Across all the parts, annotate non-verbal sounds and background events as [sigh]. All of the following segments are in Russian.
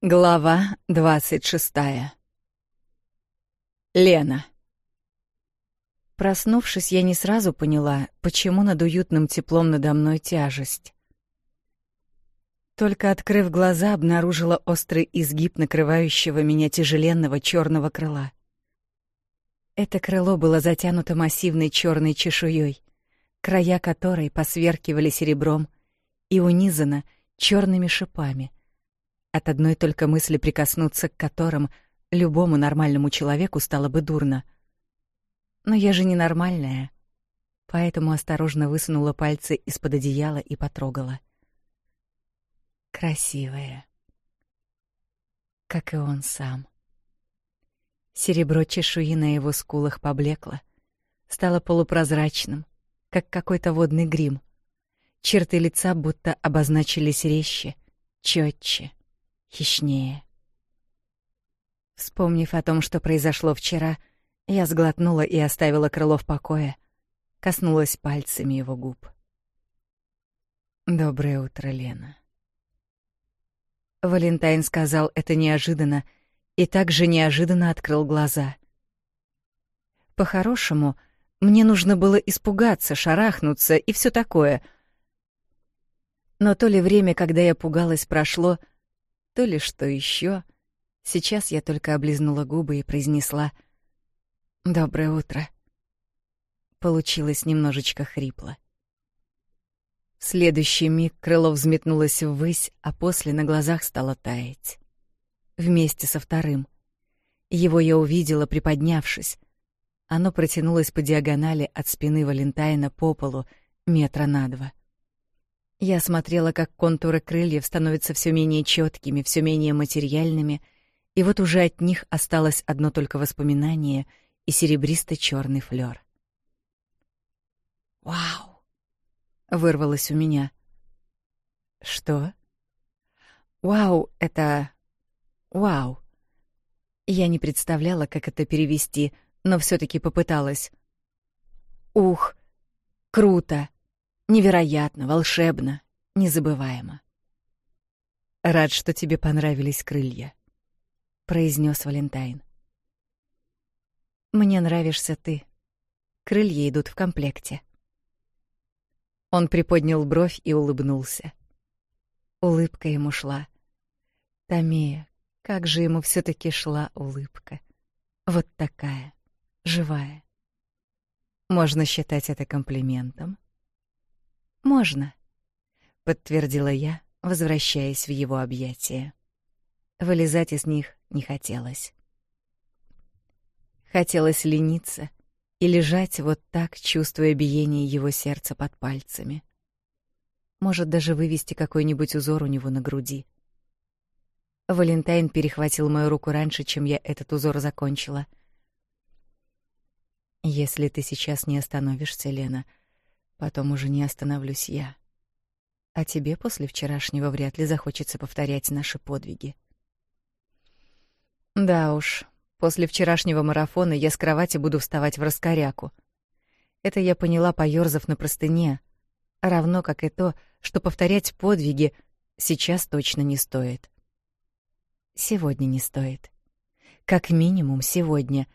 Глава двадцать шестая. Лена. Проснувшись, я не сразу поняла, почему над уютным теплом надо мной тяжесть. Только открыв глаза, обнаружила острый изгиб накрывающего меня тяжеленного черного крыла. Это крыло было затянуто массивной черной чешуей, края которой посверкивали серебром и унизано черными шипами — от одной только мысли прикоснуться к которым любому нормальному человеку стало бы дурно. Но я же не нормальная, поэтому осторожно высунула пальцы из-под одеяла и потрогала. Красивая. Как и он сам. Серебро чешуи на его скулах поблекло, стало полупрозрачным, как какой-то водный грим. Черты лица будто обозначились резче, четче хищнее. Вспомнив о том, что произошло вчера, я сглотнула и оставила крыло в покое, коснулась пальцами его губ. «Доброе утро, Лена». Валентайн сказал это неожиданно и также неожиданно открыл глаза. По-хорошему, мне нужно было испугаться, шарахнуться и все такое. Но то ли время, когда я пугалась, прошло, — то ли что еще. Сейчас я только облизнула губы и произнесла «Доброе утро». Получилось немножечко хрипло. В следующий миг крыло взметнулось ввысь, а после на глазах стало таять. Вместе со вторым. Его я увидела, приподнявшись. Оно протянулось по диагонали от спины Валентайна по полу метра на два. Я смотрела, как контуры крыльев становятся все менее четкими, все менее материальными, и вот уже от них осталось одно только воспоминание и серебристо-черный флёр. «Вау!» — вырвалось у меня. «Что?» «Вау» — это... «Вау». Я не представляла, как это перевести, но все таки попыталась. «Ух! Круто!» Невероятно, волшебно, незабываемо. «Рад, что тебе понравились крылья», — произнес Валентайн. «Мне нравишься ты. Крылья идут в комплекте». Он приподнял бровь и улыбнулся. Улыбка ему шла. Тамия, как же ему все таки шла улыбка. Вот такая, живая. Можно считать это комплиментом, можно, подтвердила я, возвращаясь в его объятия. Вылезать из них не хотелось. Хотелось лениться и лежать вот так, чувствуя биение его сердца под пальцами. Может, даже вывести какой-нибудь узор у него на груди. Валентайн перехватил мою руку раньше, чем я этот узор закончила. Если ты сейчас не остановишься, Лена, — Потом уже не остановлюсь я. А тебе после вчерашнего вряд ли захочется повторять наши подвиги. Да уж, после вчерашнего марафона я с кровати буду вставать в раскоряку. Это я поняла, поёрзав на простыне, равно как и то, что повторять подвиги сейчас точно не стоит. Сегодня не стоит. Как минимум сегодня,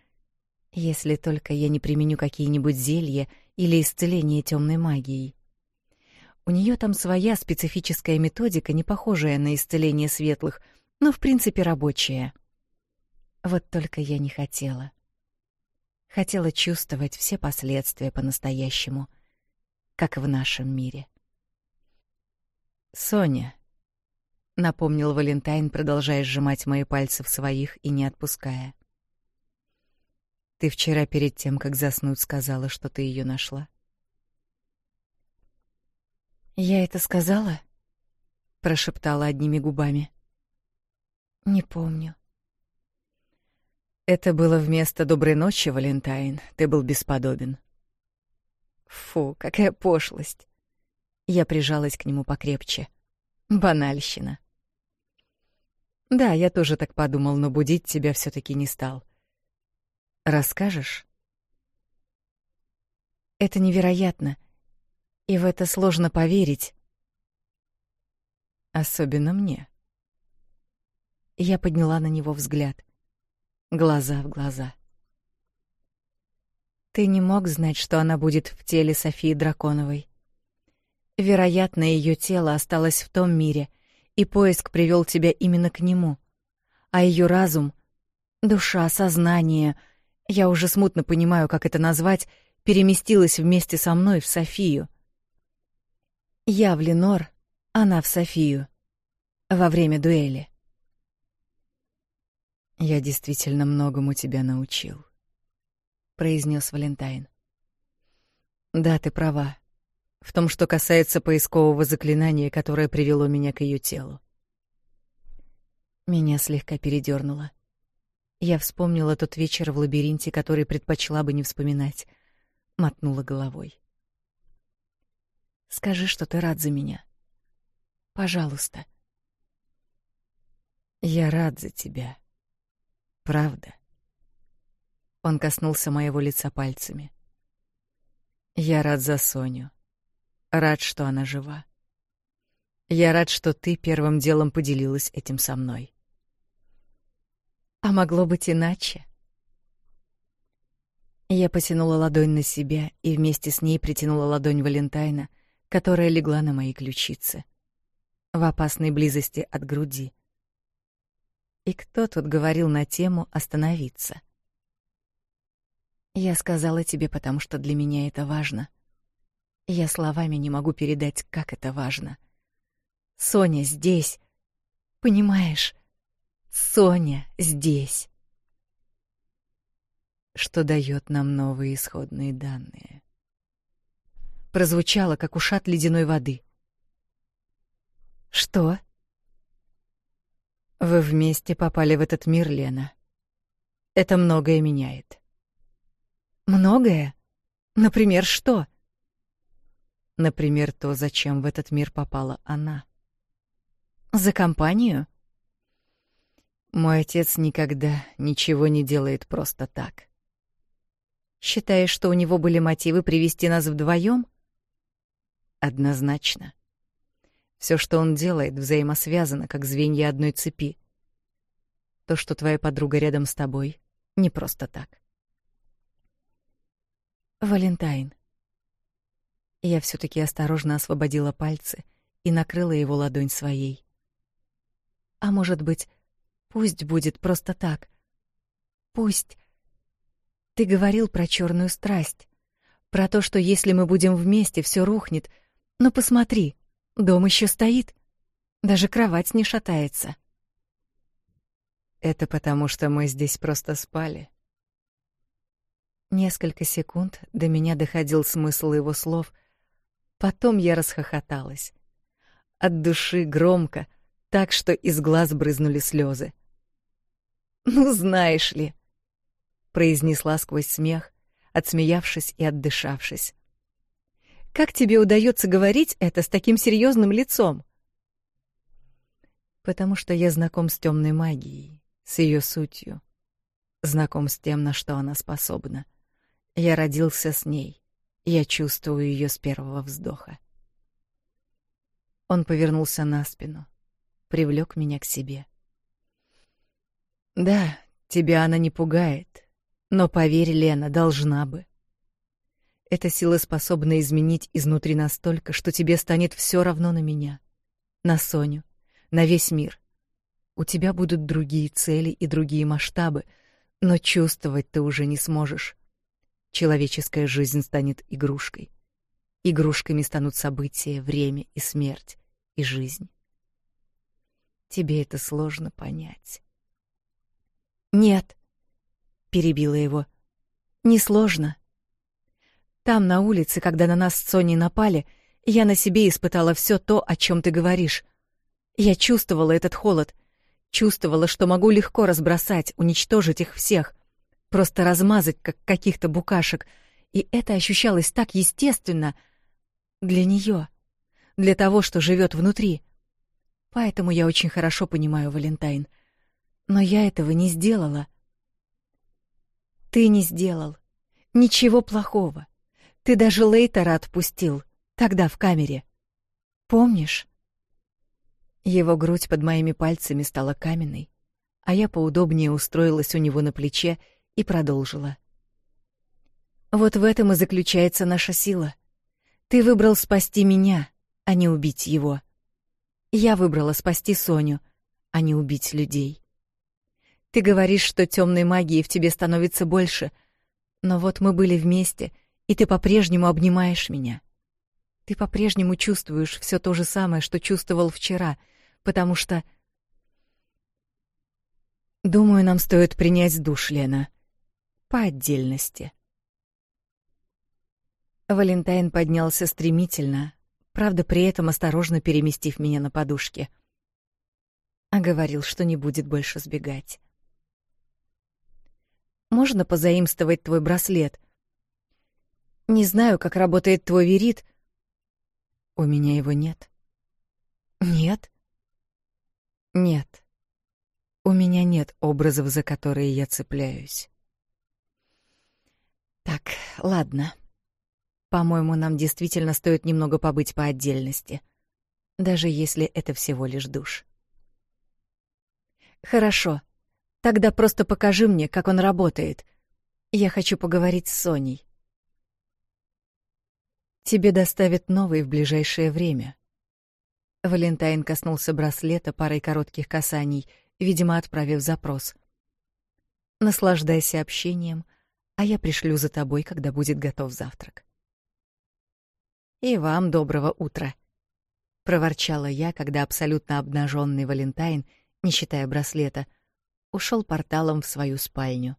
если только я не применю какие-нибудь зелья — или исцеление темной магией. У нее там своя специфическая методика, не похожая на исцеление светлых, но в принципе рабочая. Вот только я не хотела. Хотела чувствовать все последствия по-настоящему, как в нашем мире. «Соня», — напомнил Валентайн, продолжая сжимать мои пальцы в своих и не отпуская. Ты вчера перед тем, как заснуть, сказала, что ты ее нашла. Я это сказала? прошептала одними губами. Не помню. Это было вместо доброй ночи, Валентайн. Ты был бесподобен. Фу, какая пошлость. Я прижалась к нему покрепче. Банальщина. Да, я тоже так подумал, но будить тебя все таки не стал. Расскажешь? Это невероятно. И в это сложно поверить. Особенно мне. Я подняла на него взгляд. Глаза в глаза. Ты не мог знать, что она будет в теле Софии Драконовой. Вероятно, ее тело осталось в том мире, и поиск привел тебя именно к нему. А ее разум, душа, сознание — я уже смутно понимаю, как это назвать, переместилась вместе со мной в Софию. Я в Ленор, она в Софию. Во время дуэли. «Я действительно многому тебя научил», — произнес Валентайн. «Да, ты права. В том, что касается поискового заклинания, которое привело меня к ее телу». Меня слегка передернуло. — я вспомнила тот вечер в лабиринте, который предпочла бы не вспоминать. Мотнула головой. «Скажи, что ты рад за меня. Пожалуйста». «Я рад за тебя. Правда». Он коснулся моего лица пальцами. «Я рад за Соню. Рад, что она жива. Я рад, что ты первым делом поделилась этим со мной. А могло быть иначе. Я потянула ладонь на себя и вместе с ней притянула ладонь Валентайна, которая легла на мои ключицы, в опасной близости от груди. И кто тут говорил на тему остановиться? Я сказала тебе, потому что для меня это важно. Я словами не могу передать, как это важно. Соня здесь. Понимаешь? Соня здесь. Что дает нам новые исходные данные? Прозвучало, как ушат ледяной воды. Что? Вы вместе попали в этот мир, Лена. Это многое меняет. Многое? Например, что? Например, то, зачем в этот мир попала она. За компанию? Мой отец никогда ничего не делает просто так. Считаешь, что у него были мотивы привести нас вдвоем? Однозначно. Все, что он делает, взаимосвязано, как звенья одной цепи. То, что твоя подруга рядом с тобой, не просто так. Валентайн. Я все таки осторожно освободила пальцы и накрыла его ладонь своей. А может быть, Пусть будет просто так. Пусть. Ты говорил про черную страсть, про то, что если мы будем вместе, все рухнет. Но посмотри, дом еще стоит. Даже кровать не шатается. Это потому, что мы здесь просто спали. Несколько секунд до меня доходил смысл его слов. Потом я расхохоталась. От души громко, так что из глаз брызнули слезы. [laughs] «Ну, знаешь ли», — произнесла сквозь смех, отсмеявшись и отдышавшись. «Как тебе удается говорить это с таким серьезным лицом?» «Потому что я знаком с темной магией, с ее сутью, знаком с тем, на что она способна. Я родился с ней, я чувствую ее с первого вздоха». Он повернулся на спину, привлек меня к себе — да, тебя она не пугает, но поверь, Лена, должна бы. Эта сила способна изменить изнутри настолько, что тебе станет все равно на меня, на Соню, на весь мир. У тебя будут другие цели и другие масштабы, но чувствовать ты уже не сможешь. Человеческая жизнь станет игрушкой. Игрушками станут события, время и смерть, и жизнь. Тебе это сложно понять. Нет, перебила его. Несложно. Там на улице, когда на нас с Соней напали, я на себе испытала все то, о чем ты говоришь. Я чувствовала этот холод, чувствовала, что могу легко разбросать, уничтожить их всех, просто размазать как каких-то букашек, и это ощущалось так естественно для нее, для того, что живет внутри. Поэтому я очень хорошо понимаю Валентайн но я этого не сделала. Ты не сделал. Ничего плохого. Ты даже Лейтера отпустил, тогда в камере. Помнишь? Его грудь под моими пальцами стала каменной, а я поудобнее устроилась у него на плече и продолжила. Вот в этом и заключается наша сила. Ты выбрал спасти меня, а не убить его. Я выбрала спасти Соню, а не убить людей. Ты говоришь, что темной магии в тебе становится больше. Но вот мы были вместе, и ты по-прежнему обнимаешь меня. Ты по-прежнему чувствуешь все то же самое, что чувствовал вчера, потому что... Думаю, нам стоит принять душ, Лена. По отдельности. Валентайн поднялся стремительно, правда, при этом осторожно переместив меня на подушке. А говорил, что не будет больше сбегать можно позаимствовать твой браслет? Не знаю, как работает твой верит. У меня его нет. Нет? Нет. У меня нет образов, за которые я цепляюсь. Так, ладно. По-моему, нам действительно стоит немного побыть по отдельности, даже если это всего лишь душ. Хорошо. Тогда просто покажи мне, как он работает. Я хочу поговорить с Соней. Тебе доставят новый в ближайшее время. Валентайн коснулся браслета парой коротких касаний, видимо, отправив запрос. Наслаждайся общением, а я пришлю за тобой, когда будет готов завтрак. И вам доброго утра, проворчала я, когда абсолютно обнаженный Валентайн, не считая браслета, — ушел порталом в свою спальню.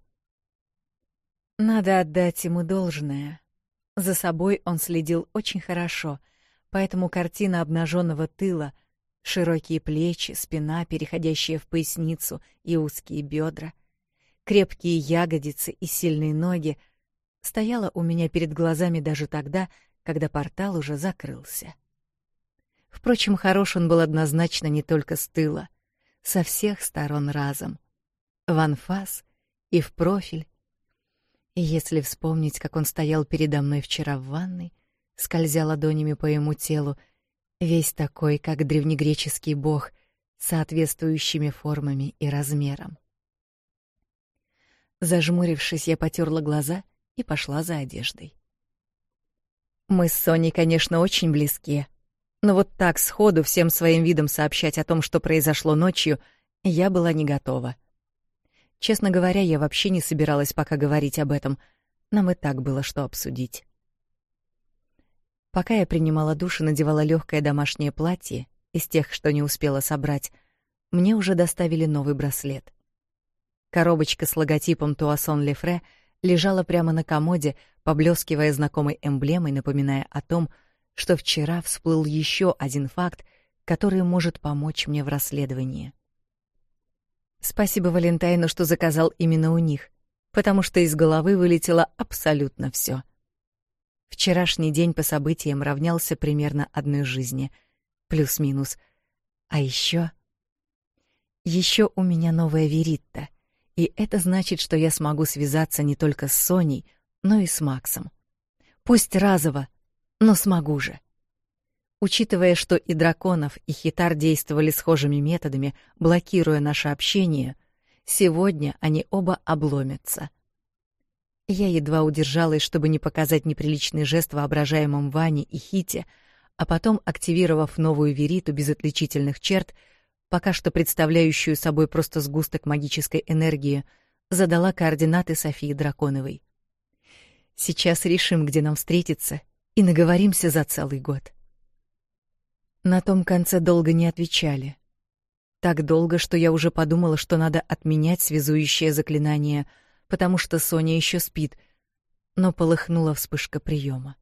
Надо отдать ему должное. За собой он следил очень хорошо, поэтому картина обнаженного тыла, широкие плечи, спина, переходящая в поясницу и узкие бедра, крепкие ягодицы и сильные ноги стояла у меня перед глазами даже тогда, когда портал уже закрылся. Впрочем, хорош он был однозначно не только с тыла, со всех сторон разом в анфас и в профиль. И если вспомнить, как он стоял передо мной вчера в ванной, скользя ладонями по ему телу, весь такой, как древнегреческий бог, соответствующими формами и размером. Зажмурившись, я потёрла глаза и пошла за одеждой. Мы с Соней, конечно, очень близки, но вот так сходу всем своим видом сообщать о том, что произошло ночью, я была не готова. Честно говоря, я вообще не собиралась пока говорить об этом. Нам и так было что обсудить. Пока я принимала душ и надевала легкое домашнее платье из тех, что не успела собрать, мне уже доставили новый браслет. Коробочка с логотипом Туасон Лефре лежала прямо на комоде, поблескивая знакомой эмблемой, напоминая о том, что вчера всплыл еще один факт, который может помочь мне в расследовании. Спасибо Валентайну, что заказал именно у них, потому что из головы вылетело абсолютно все. Вчерашний день по событиям равнялся примерно одной жизни, плюс-минус. А еще еще у меня новая Веритта, и это значит, что я смогу связаться не только с Соней, но и с Максом. Пусть разово, но смогу же. Учитывая, что и драконов, и хитар действовали схожими методами, блокируя наше общение, сегодня они оба обломятся. Я едва удержалась, чтобы не показать неприличный жест воображаемым Ване и Хите, а потом, активировав новую вериту без отличительных черт, пока что представляющую собой просто сгусток магической энергии, задала координаты Софии Драконовой. Сейчас решим, где нам встретиться, и наговоримся за целый год. На том конце долго не отвечали. Так долго, что я уже подумала, что надо отменять связующее заклинание, потому что Соня еще спит, но полыхнула вспышка приема.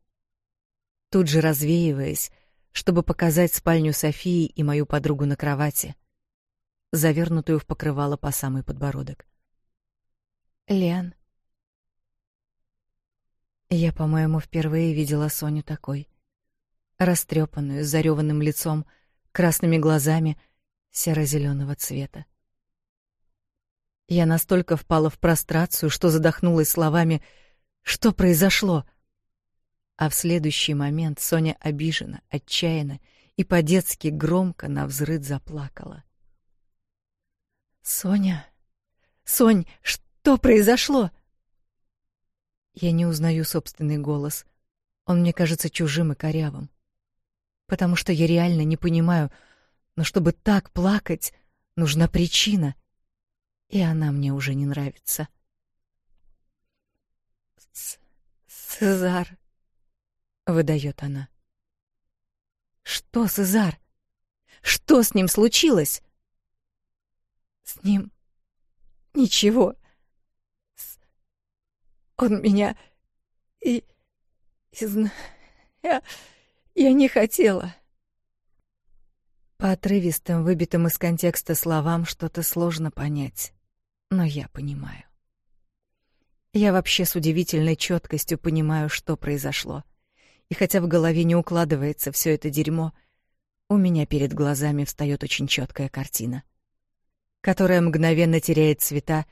Тут же развеиваясь, чтобы показать спальню Софии и мою подругу на кровати, завернутую в покрывало по самый подбородок. Лен, Я, по-моему, впервые видела Соню такой растрепанную, с зареванным лицом, красными глазами серо зеленого цвета. Я настолько впала в прострацию, что задохнулась словами «Что произошло?». А в следующий момент Соня обижена, отчаянно и по-детски громко на навзрыд заплакала. «Соня! Сонь, что произошло?» Я не узнаю собственный голос. Он мне кажется чужим и корявым потому что я реально не понимаю, но чтобы так плакать, нужна причина. И она мне уже не нравится. С Сезар, выдает она. Что, Сезар? Что с ним случилось? С ним ничего. С... Он меня и из... Я... Я не хотела. По отрывистым, выбитым из контекста словам что-то сложно понять, но я понимаю. Я вообще с удивительной четкостью понимаю, что произошло. И хотя в голове не укладывается все это дерьмо, у меня перед глазами встает очень четкая картина, которая мгновенно теряет цвета,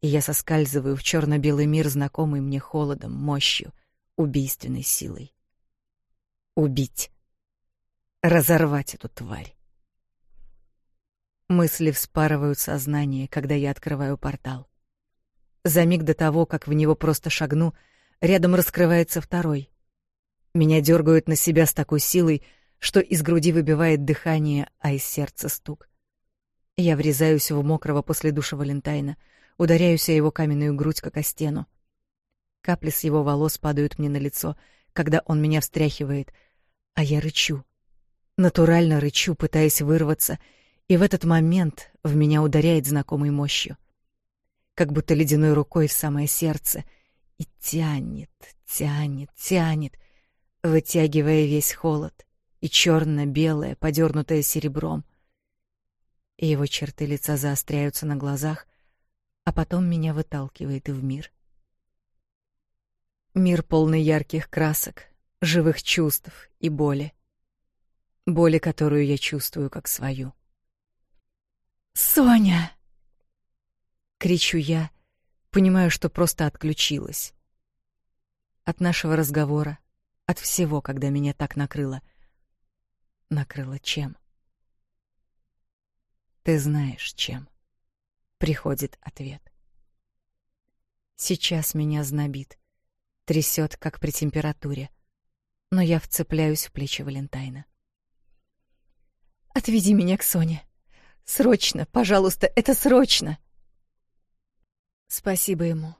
и я соскальзываю в черно белый мир, знакомый мне холодом, мощью, убийственной силой убить, разорвать эту тварь. Мысли вспарывают сознание, когда я открываю портал. За миг до того, как в него просто шагну, рядом раскрывается второй. Меня дергают на себя с такой силой, что из груди выбивает дыхание, а из сердца стук. Я врезаюсь в мокрого после душа Валентайна, ударяюсь о его каменную грудь, как о стену. Капли с его волос падают мне на лицо, когда он меня встряхивает — а я рычу. Натурально рычу, пытаясь вырваться, и в этот момент в меня ударяет знакомой мощью. Как будто ледяной рукой в самое сердце. И тянет, тянет, тянет, вытягивая весь холод и черно-белое, подернутое серебром. И его черты лица заостряются на глазах, а потом меня выталкивает и в мир. Мир полный ярких красок, живых чувств и боли. Боли, которую я чувствую как свою. «Соня!» — кричу я, понимаю, что просто отключилась. От нашего разговора, от всего, когда меня так накрыло. Накрыло чем? «Ты знаешь, чем?» — приходит ответ. Сейчас меня знобит, трясет, как при температуре — но я вцепляюсь в плечи Валентайна. «Отведи меня к Соне. Срочно, пожалуйста, это срочно!» Спасибо ему.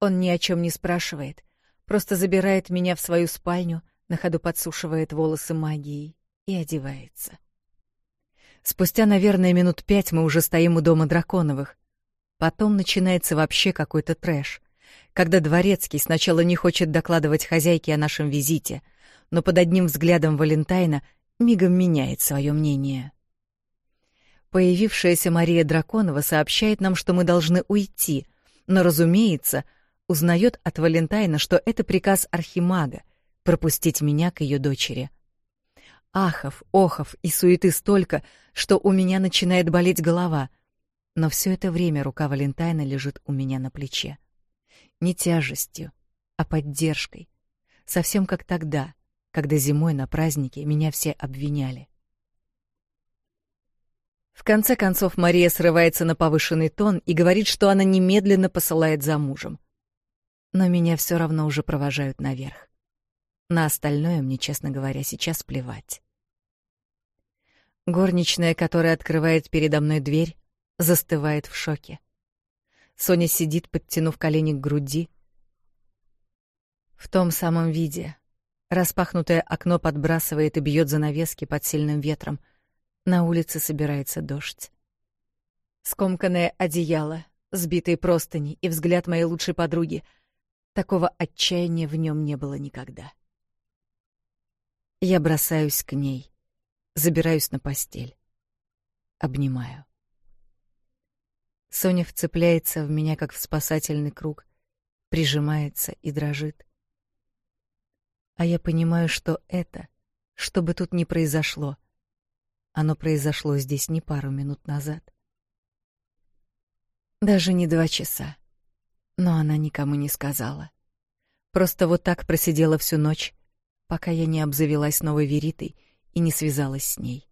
Он ни о чем не спрашивает, просто забирает меня в свою спальню, на ходу подсушивает волосы магией и одевается. Спустя, наверное, минут пять мы уже стоим у дома Драконовых. Потом начинается вообще какой-то трэш — когда дворецкий сначала не хочет докладывать хозяйке о нашем визите, но под одним взглядом Валентайна мигом меняет свое мнение. Появившаяся Мария Драконова сообщает нам, что мы должны уйти, но, разумеется, узнает от Валентайна, что это приказ архимага — пропустить меня к ее дочери. Ахов, охов и суеты столько, что у меня начинает болеть голова, но все это время рука Валентайна лежит у меня на плече. — не тяжестью, а поддержкой. Совсем как тогда, когда зимой на празднике меня все обвиняли. В конце концов Мария срывается на повышенный тон и говорит, что она немедленно посылает за мужем. Но меня все равно уже провожают наверх. На остальное мне, честно говоря, сейчас плевать. Горничная, которая открывает передо мной дверь, застывает в шоке. Соня сидит, подтянув колени к груди. В том самом виде. Распахнутое окно подбрасывает и бьет занавески под сильным ветром. На улице собирается дождь. Скомканное одеяло, сбитые простыни и взгляд моей лучшей подруги. Такого отчаяния в нем не было никогда. Я бросаюсь к ней, забираюсь на постель, обнимаю. Соня вцепляется в меня, как в спасательный круг, прижимается и дрожит. А я понимаю, что это, что бы тут ни произошло, оно произошло здесь не пару минут назад. Даже не два часа. Но она никому не сказала. Просто вот так просидела всю ночь, пока я не обзавелась новой веритой и не связалась с ней.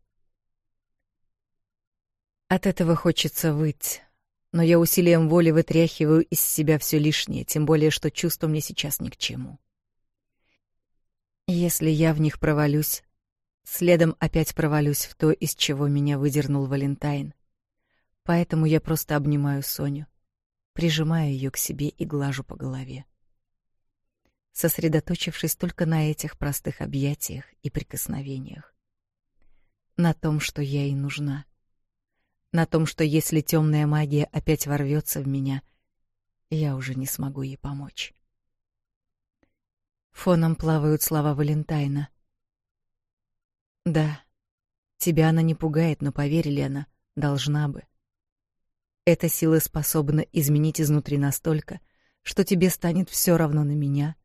От этого хочется выть, но я усилием воли вытряхиваю из себя все лишнее, тем более, что чувство мне сейчас ни к чему. Если я в них провалюсь, следом опять провалюсь в то, из чего меня выдернул Валентайн. Поэтому я просто обнимаю Соню, прижимаю ее к себе и глажу по голове. Сосредоточившись только на этих простых объятиях и прикосновениях. На том, что я ей нужна на том, что если темная магия опять ворвется в меня, я уже не смогу ей помочь. Фоном плавают слова Валентайна. Да, тебя она не пугает, но поверь, Лена, должна бы. Эта сила способна изменить изнутри настолько, что тебе станет все равно на меня,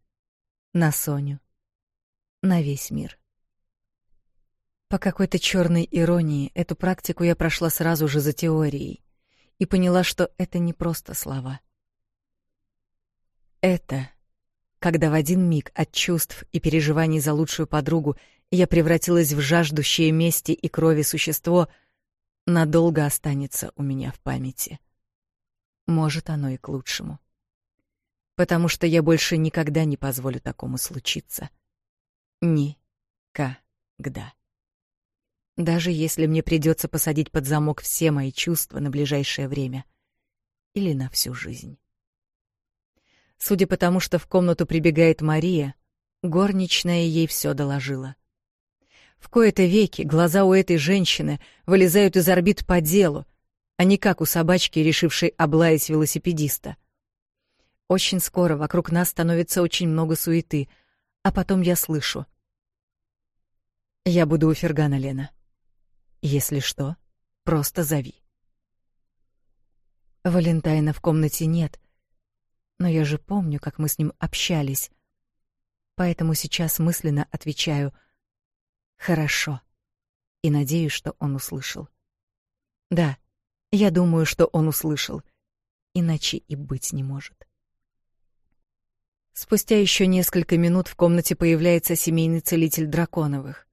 на Соню, на весь мир. По какой-то черной иронии эту практику я прошла сразу же за теорией и поняла, что это не просто слова. Это когда в один миг от чувств и переживаний за лучшую подругу я превратилась в жаждущее мести и крови существо, надолго останется у меня в памяти. Может, оно и к лучшему. Потому что я больше никогда не позволю такому случиться. ни Никогда даже если мне придется посадить под замок все мои чувства на ближайшее время или на всю жизнь. Судя по тому, что в комнату прибегает Мария, горничная ей все доложила. В кои-то веки глаза у этой женщины вылезают из орбит по делу, а не как у собачки, решившей облаять велосипедиста. Очень скоро вокруг нас становится очень много суеты, а потом я слышу. «Я буду у Фергана, Лена». Если что, просто зови. Валентайна в комнате нет. Но я же помню, как мы с ним общались. Поэтому сейчас мысленно отвечаю: "Хорошо". И надеюсь, что он услышал. Да, я думаю, что он услышал. Иначе и быть не может. Спустя еще несколько минут в комнате появляется семейный целитель драконовых.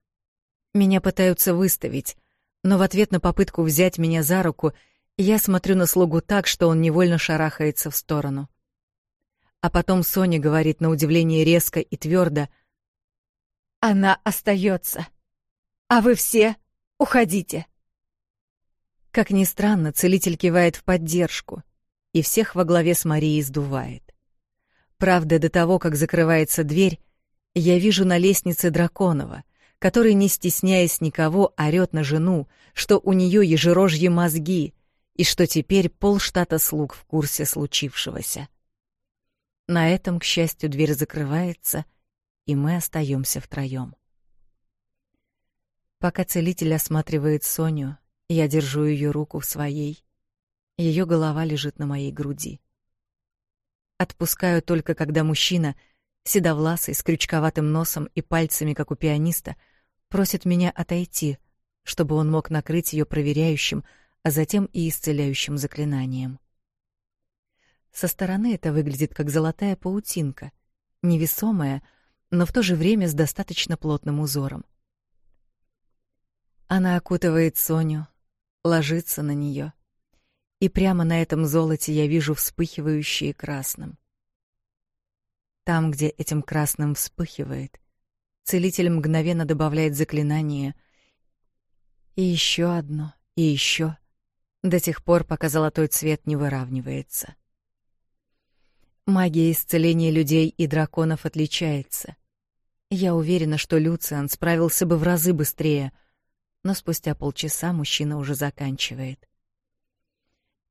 Меня пытаются выставить, но в ответ на попытку взять меня за руку я смотрю на слугу так, что он невольно шарахается в сторону. А потом Соня говорит на удивление резко и твердо. «Она остается. А вы все уходите». Как ни странно, целитель кивает в поддержку, и всех во главе с Марией сдувает. Правда, до того, как закрывается дверь, я вижу на лестнице Драконова — который, не стесняясь никого, орёт на жену, что у неё ежерожьи мозги и что теперь полштата слуг в курсе случившегося. На этом, к счастью, дверь закрывается, и мы остаёмся втроём. Пока целитель осматривает Соню, я держу её руку в своей. Её голова лежит на моей груди. Отпускаю только когда мужчина — седовласый, с крючковатым носом и пальцами, как у пианиста, просит меня отойти, чтобы он мог накрыть ее проверяющим, а затем и исцеляющим заклинанием. Со стороны это выглядит как золотая паутинка, невесомая, но в то же время с достаточно плотным узором. Она окутывает Соню, ложится на нее, и прямо на этом золоте я вижу вспыхивающие красным. Там, где этим красным вспыхивает, Целитель мгновенно добавляет заклинание. И еще одно, и еще. До тех пор, пока золотой цвет не выравнивается. Магия исцеления людей и драконов отличается. Я уверена, что Люциан справился бы в разы быстрее, но спустя полчаса мужчина уже заканчивает.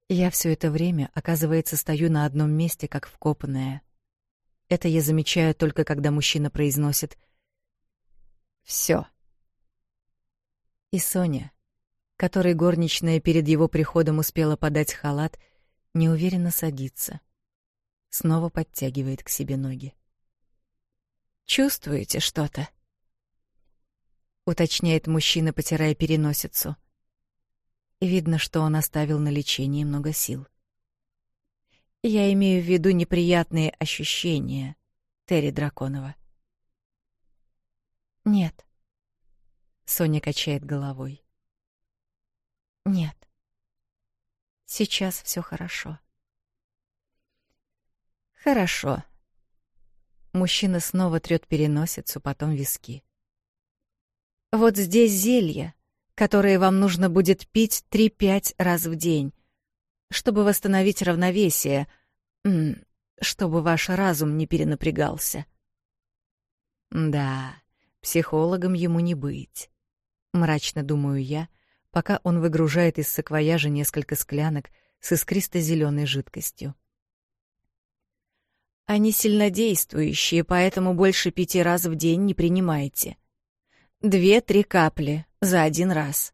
Я все это время, оказывается, стою на одном месте, как вкопанная. Это я замечаю только когда мужчина произносит все. И Соня, которой горничная перед его приходом успела подать халат, неуверенно садится. Снова подтягивает к себе ноги. «Чувствуете что-то?» уточняет мужчина, потирая переносицу. Видно, что он оставил на лечении много сил. Я имею в виду неприятные ощущения Терри Драконова. Соня качает головой. Нет. Сейчас все хорошо. Хорошо. Мужчина снова трёт переносицу, потом виски. Вот здесь зелья, которые вам нужно будет пить 3-5 раз в день, чтобы восстановить равновесие, чтобы ваш разум не перенапрягался. Да, психологом ему не быть. Мрачно думаю я, пока он выгружает из саквояжа несколько склянок с искристо-зеленой жидкостью. Они сильнодействующие, поэтому больше пяти раз в день не принимайте. Две-три капли за один раз.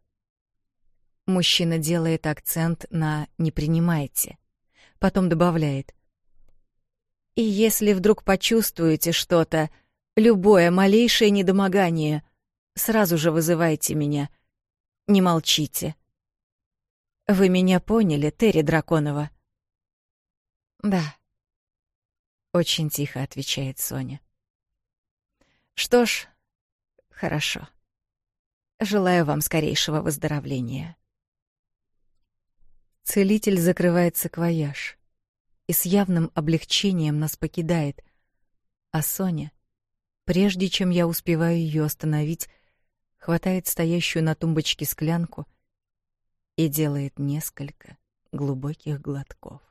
Мужчина делает акцент на «не принимайте», потом добавляет. И если вдруг почувствуете что-то, любое малейшее недомогание, сразу же вызывайте меня. Не молчите. Вы меня поняли, Терри Драконова? Да. Очень тихо отвечает Соня. Что ж, хорошо. Желаю вам скорейшего выздоровления. Целитель закрывает саквояж и с явным облегчением нас покидает, а Соня, прежде чем я успеваю ее остановить, хватает стоящую на тумбочке склянку и делает несколько глубоких глотков.